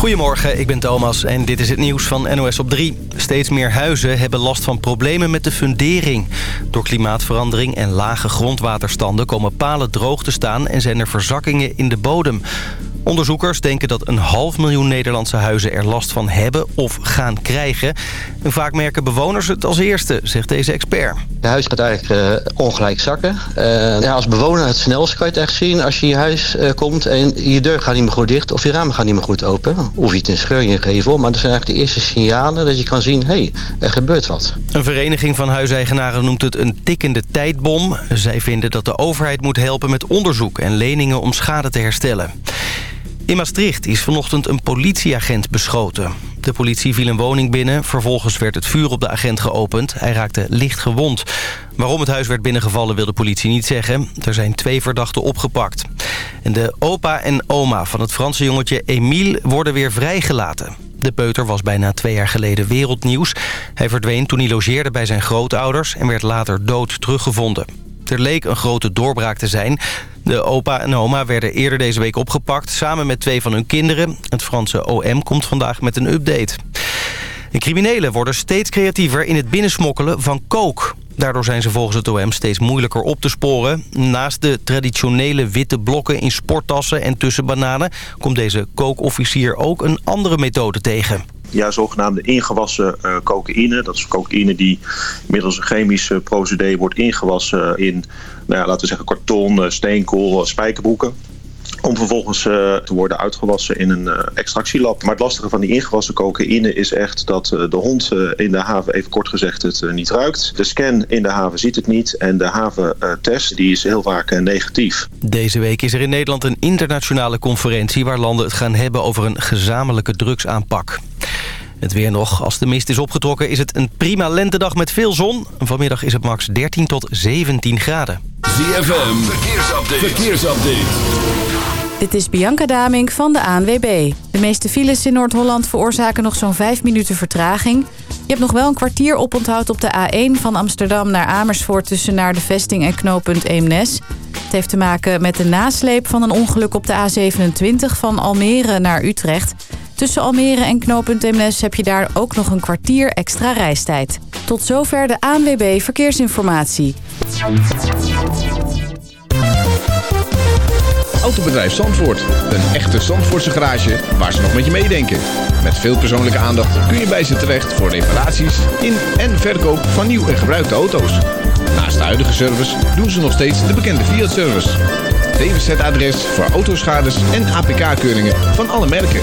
Goedemorgen, ik ben Thomas en dit is het nieuws van NOS op 3. Steeds meer huizen hebben last van problemen met de fundering. Door klimaatverandering en lage grondwaterstanden komen palen droog te staan... en zijn er verzakkingen in de bodem. Onderzoekers denken dat een half miljoen Nederlandse huizen er last van hebben of gaan krijgen. En vaak merken bewoners het als eerste, zegt deze expert. Je huis gaat eigenlijk uh, ongelijk zakken. Uh, ja, als bewoner het snelst kan je het echt zien als je in je huis uh, komt en je deur gaat niet meer goed dicht of je ramen gaan niet meer goed open. Of je het een scheurje geven, maar dat zijn eigenlijk de eerste signalen dat je kan zien, hé, hey, er gebeurt wat. Een vereniging van huiseigenaren noemt het een tikkende tijdbom. Zij vinden dat de overheid moet helpen met onderzoek en leningen om schade te herstellen. In Maastricht is vanochtend een politieagent beschoten. De politie viel een woning binnen. Vervolgens werd het vuur op de agent geopend. Hij raakte licht gewond. Waarom het huis werd binnengevallen wil de politie niet zeggen. Er zijn twee verdachten opgepakt. En de opa en oma van het Franse jongetje Emile worden weer vrijgelaten. De peuter was bijna twee jaar geleden wereldnieuws. Hij verdween toen hij logeerde bij zijn grootouders... en werd later dood teruggevonden. Er leek een grote doorbraak te zijn. De opa en oma werden eerder deze week opgepakt... samen met twee van hun kinderen. Het Franse OM komt vandaag met een update. De criminelen worden steeds creatiever in het binnensmokkelen van kook. Daardoor zijn ze volgens het OM steeds moeilijker op te sporen. Naast de traditionele witte blokken in sporttassen en tussen bananen... komt deze kookofficier ook een andere methode tegen ja, zogenaamde ingewassen uh, cocaïne. Dat is cocaïne die middels een chemische procedé wordt ingewassen in, nou ja, laten we zeggen, karton, uh, steenkool, spijkerboeken om vervolgens te worden uitgewassen in een extractielab. Maar het lastige van die ingewassen cocaïne is echt dat de hond in de haven, even kort gezegd, het niet ruikt. De scan in de haven ziet het niet en de haventest die is heel vaak negatief. Deze week is er in Nederland een internationale conferentie waar landen het gaan hebben over een gezamenlijke drugsaanpak. Het weer nog. Als de mist is opgetrokken is het een prima lentedag met veel zon. Vanmiddag is het max 13 tot 17 graden. ZFM, verkeersupdate. verkeersupdate. Dit is Bianca Damink van de ANWB. De meeste files in Noord-Holland veroorzaken nog zo'n 5 minuten vertraging. Je hebt nog wel een kwartier oponthoud op de A1 van Amsterdam naar Amersfoort... tussen naar de vesting en knooppunt Eemnes. Het heeft te maken met de nasleep van een ongeluk op de A27 van Almere naar Utrecht... Tussen Almere en knooppunt heb je daar ook nog een kwartier extra reistijd. Tot zover de ANWB Verkeersinformatie. Autobedrijf Zandvoort. Een echte Zandvoortse garage waar ze nog met je meedenken. Met veel persoonlijke aandacht kun je bij ze terecht voor reparaties in en verkoop van nieuw en gebruikte auto's. Naast de huidige service doen ze nog steeds de bekende Fiat-service. DWZ-adres voor autoschades en APK-keuringen van alle merken.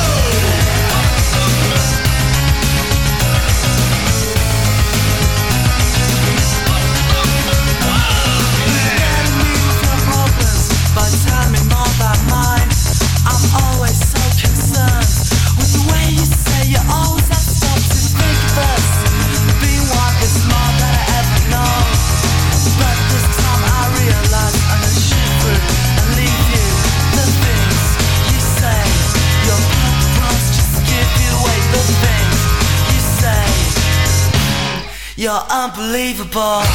You're unbelievable.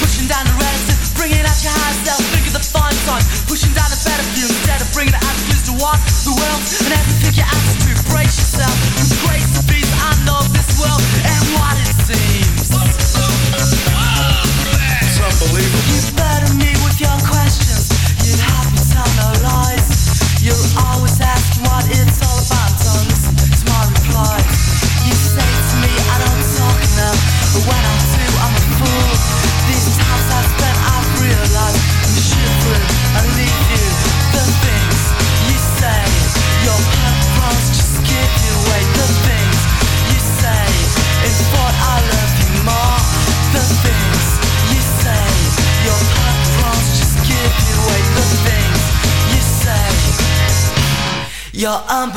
Pushing down the reticent, bringing out your self, think of the. Pushing down the instead of bringing the attitudes to what the world and everything.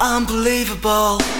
unbelievable.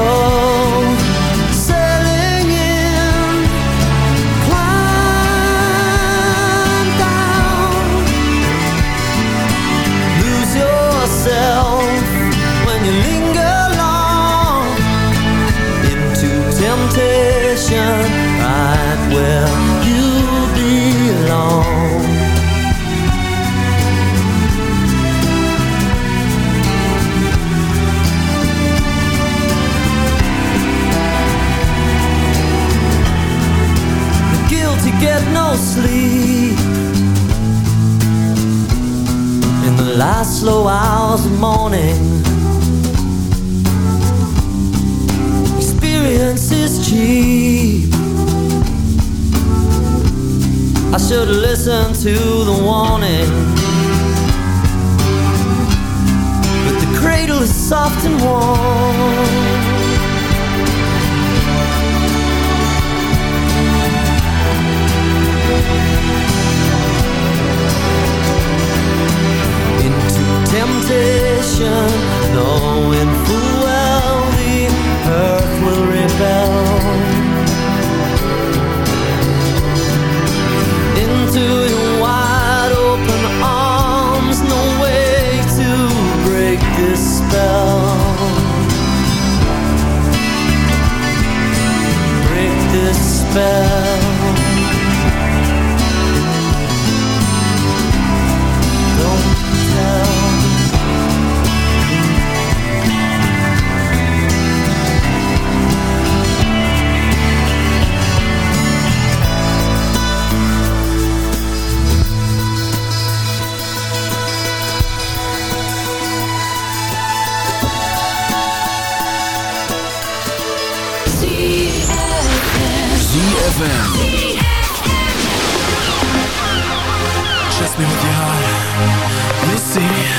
Oh. To the warning. But the cradle is soft and warm. into temptation, knowing full spell. ZFM. Trust me with your heart.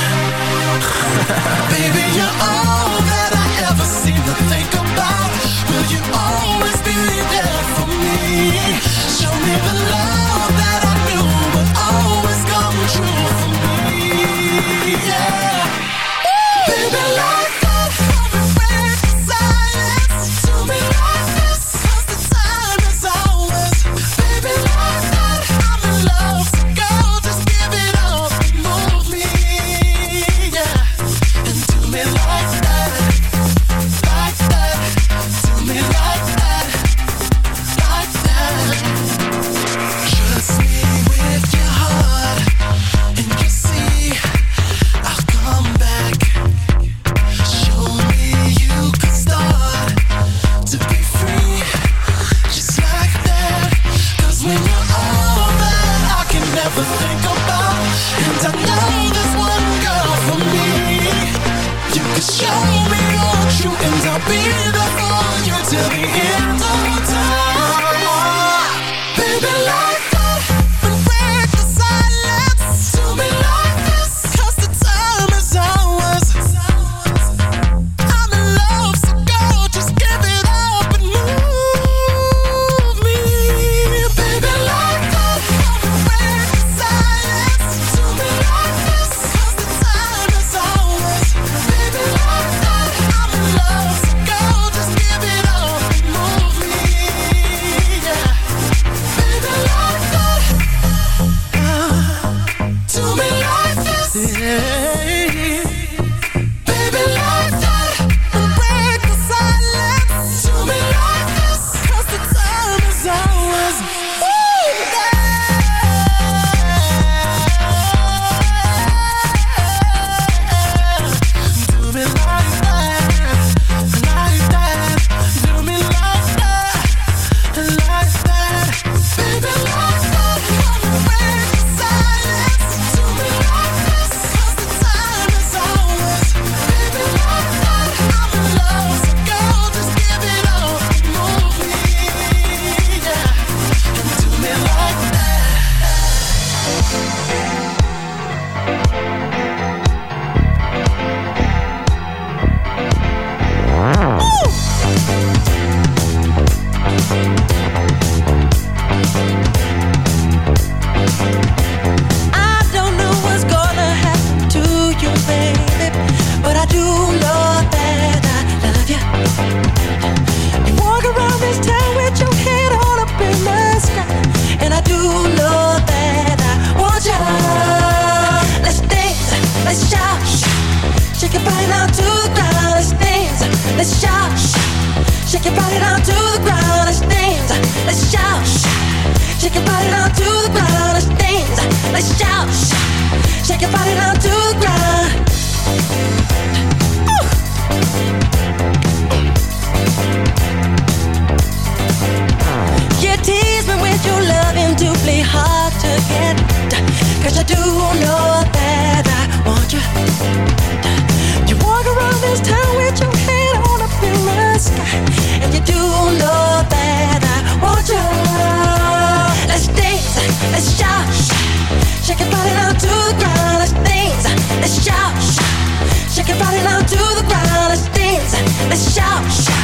Oh, shit.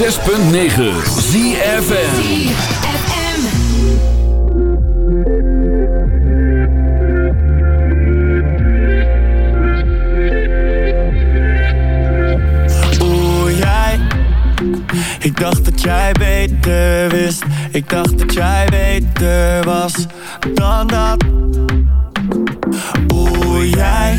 106.9 jij, Ik dacht dat jij beter wist. Ik dacht dat jij beter was Dan dat. Oeh, jij.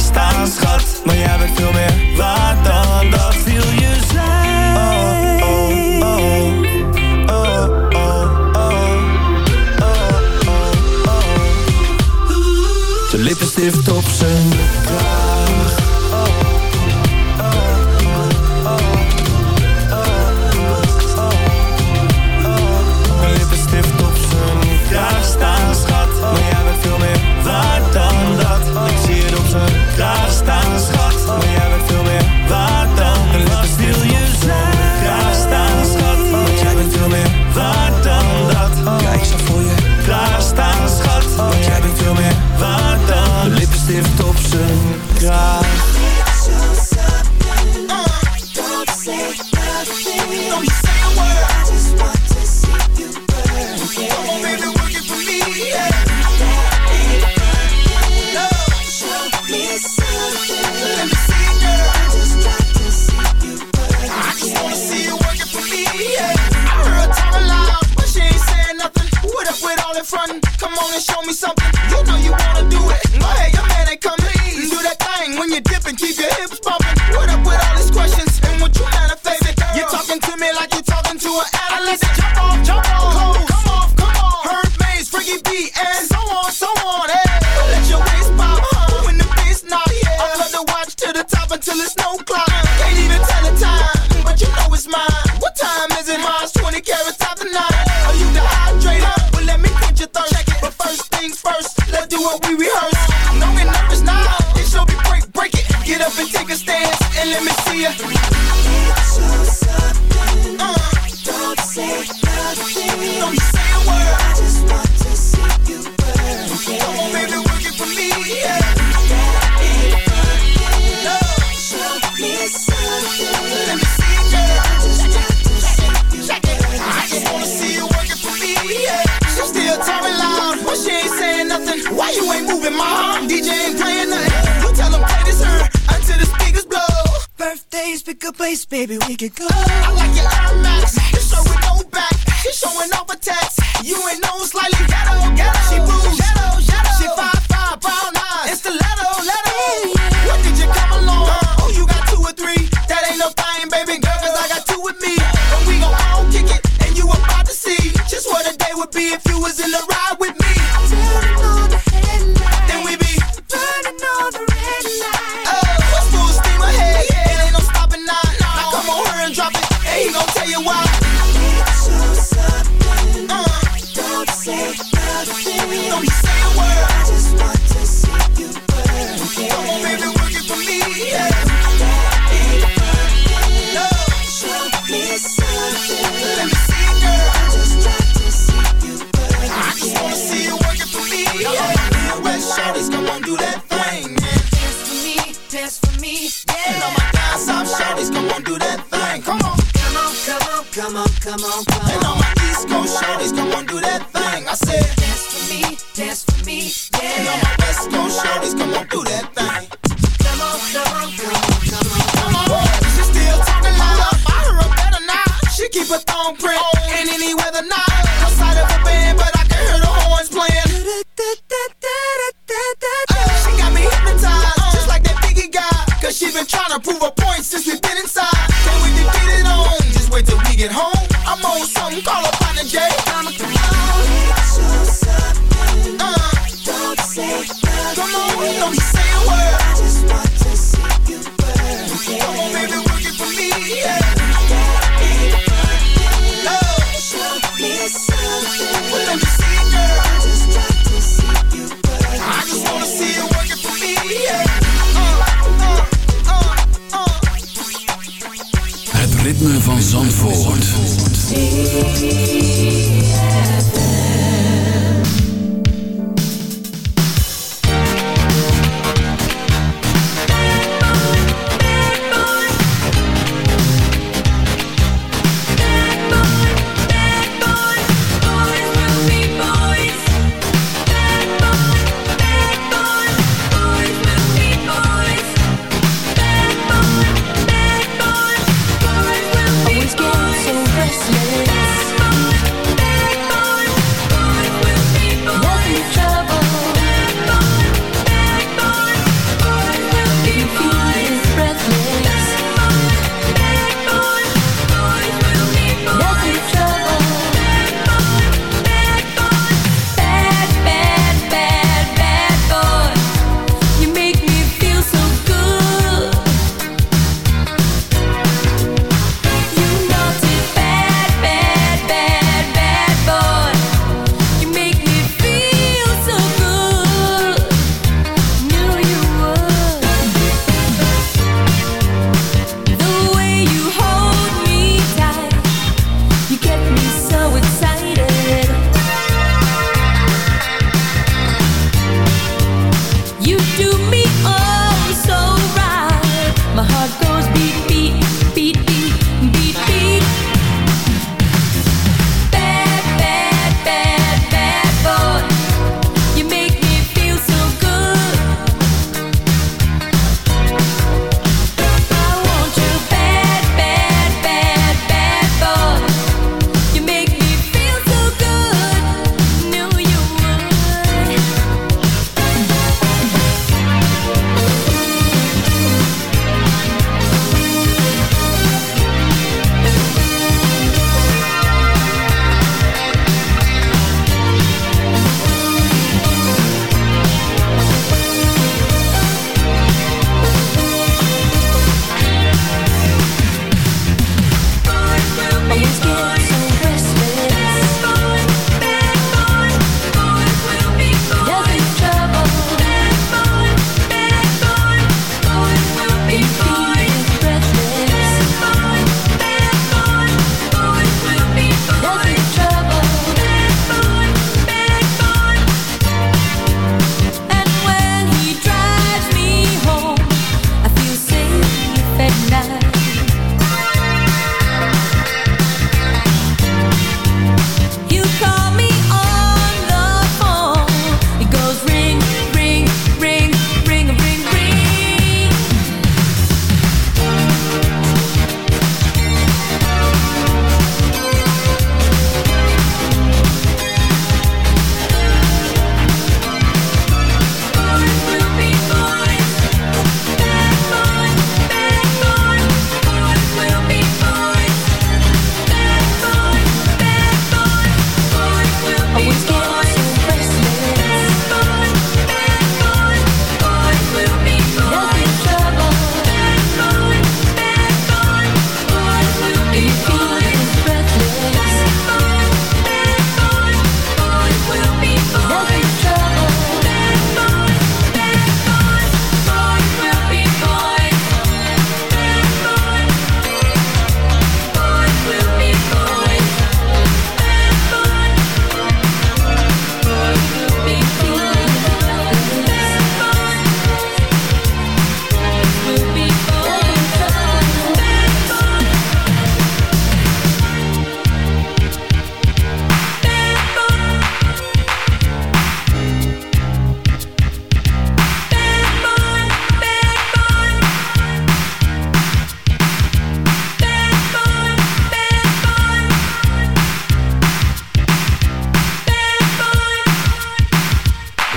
on and show me something. You know you wanna do it. Go ahead, your man ain't coming. Do that thing when you dip and keep your hips bumping. What up with all these questions and what you manifesting? You're talking to me like you're talking to an analyst. make it go. come on, come on. And all my East Coast shorties, come on, do that thing. I said.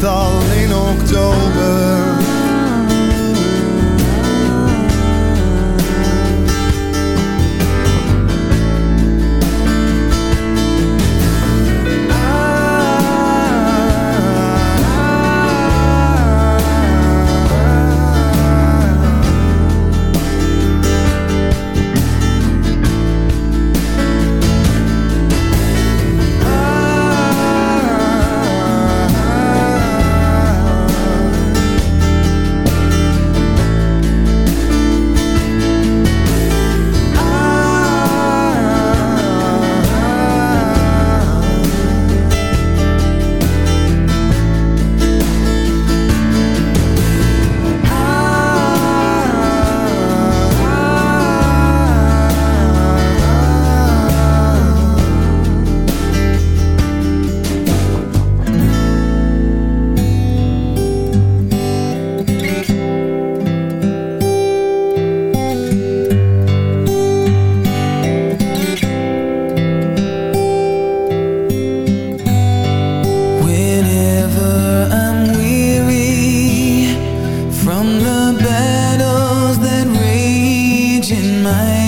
Meestal in oktober. tonight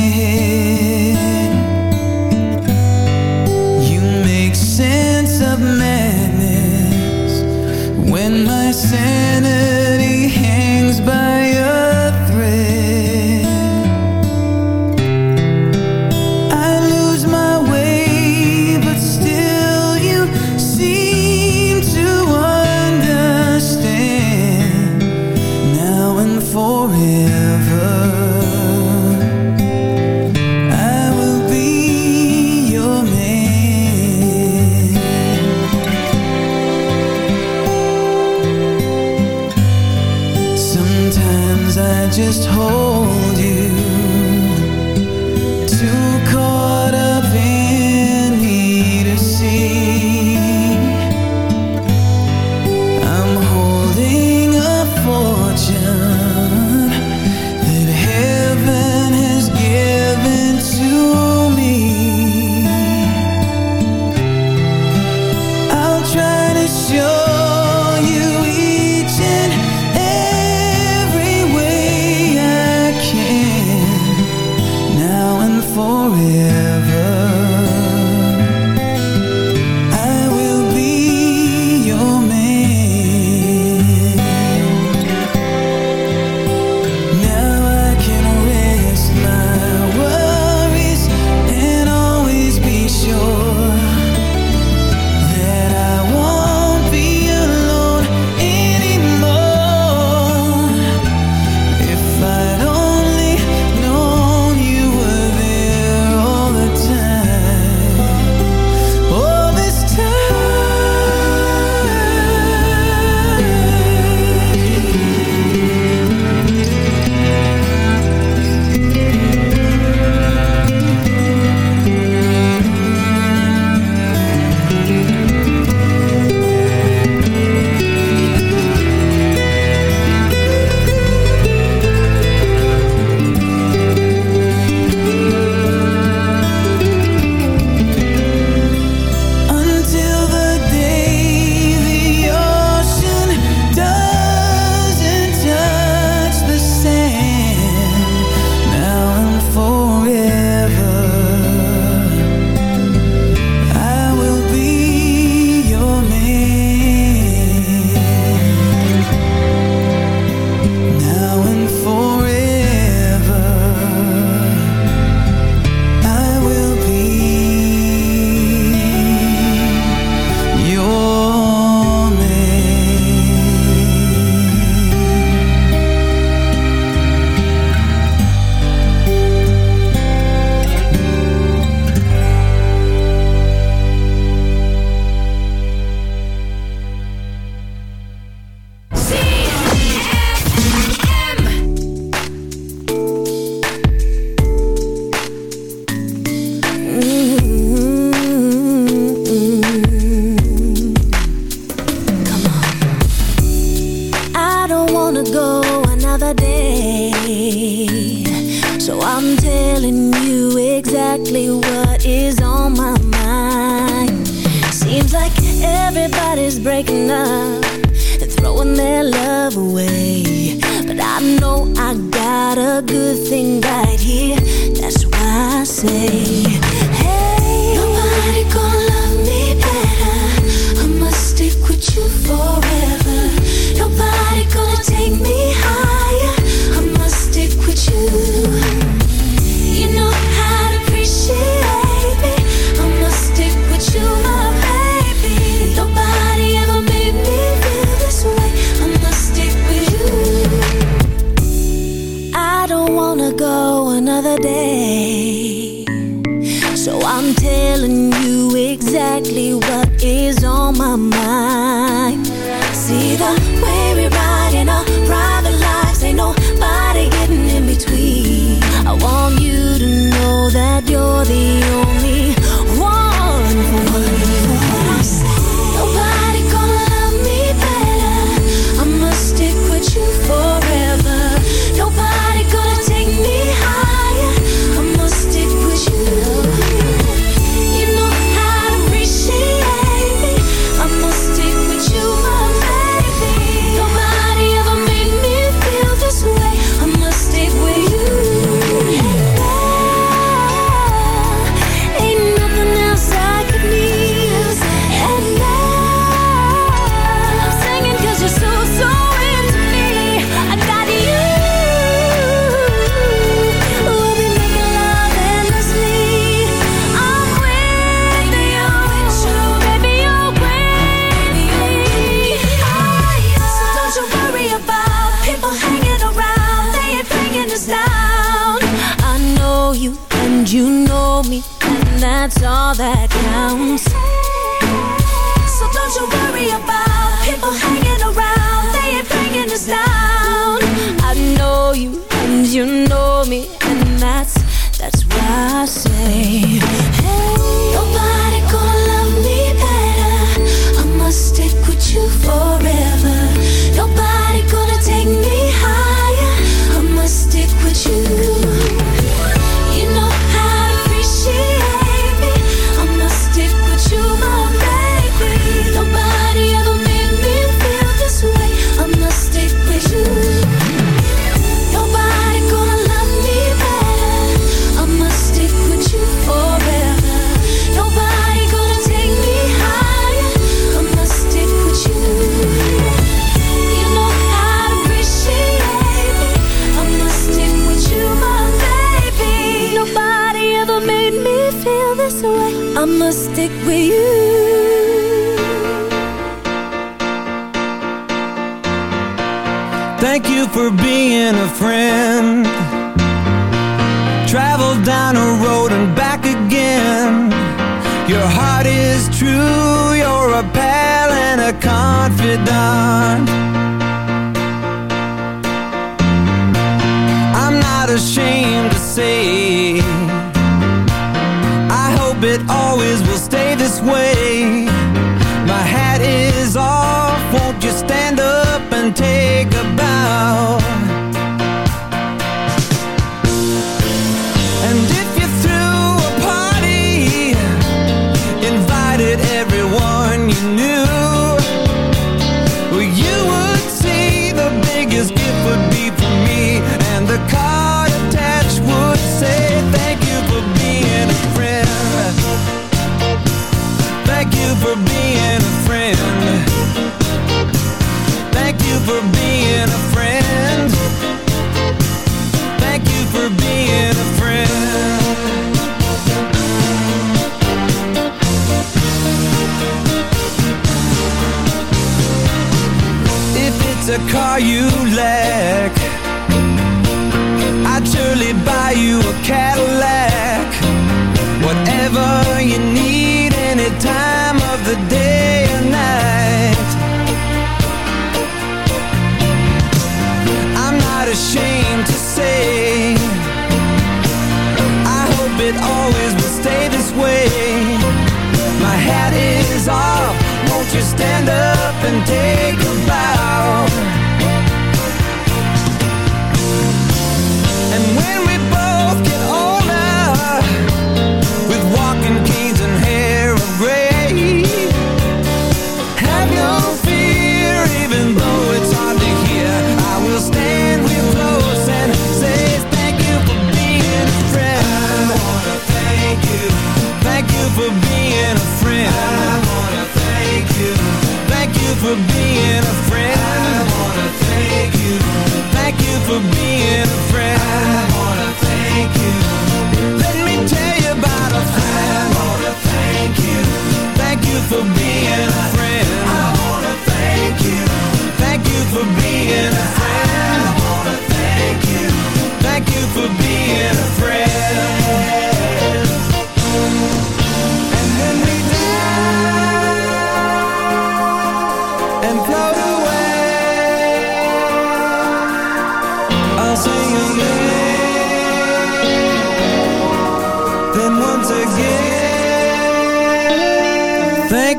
right here. That's why I say,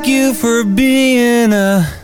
you for being a.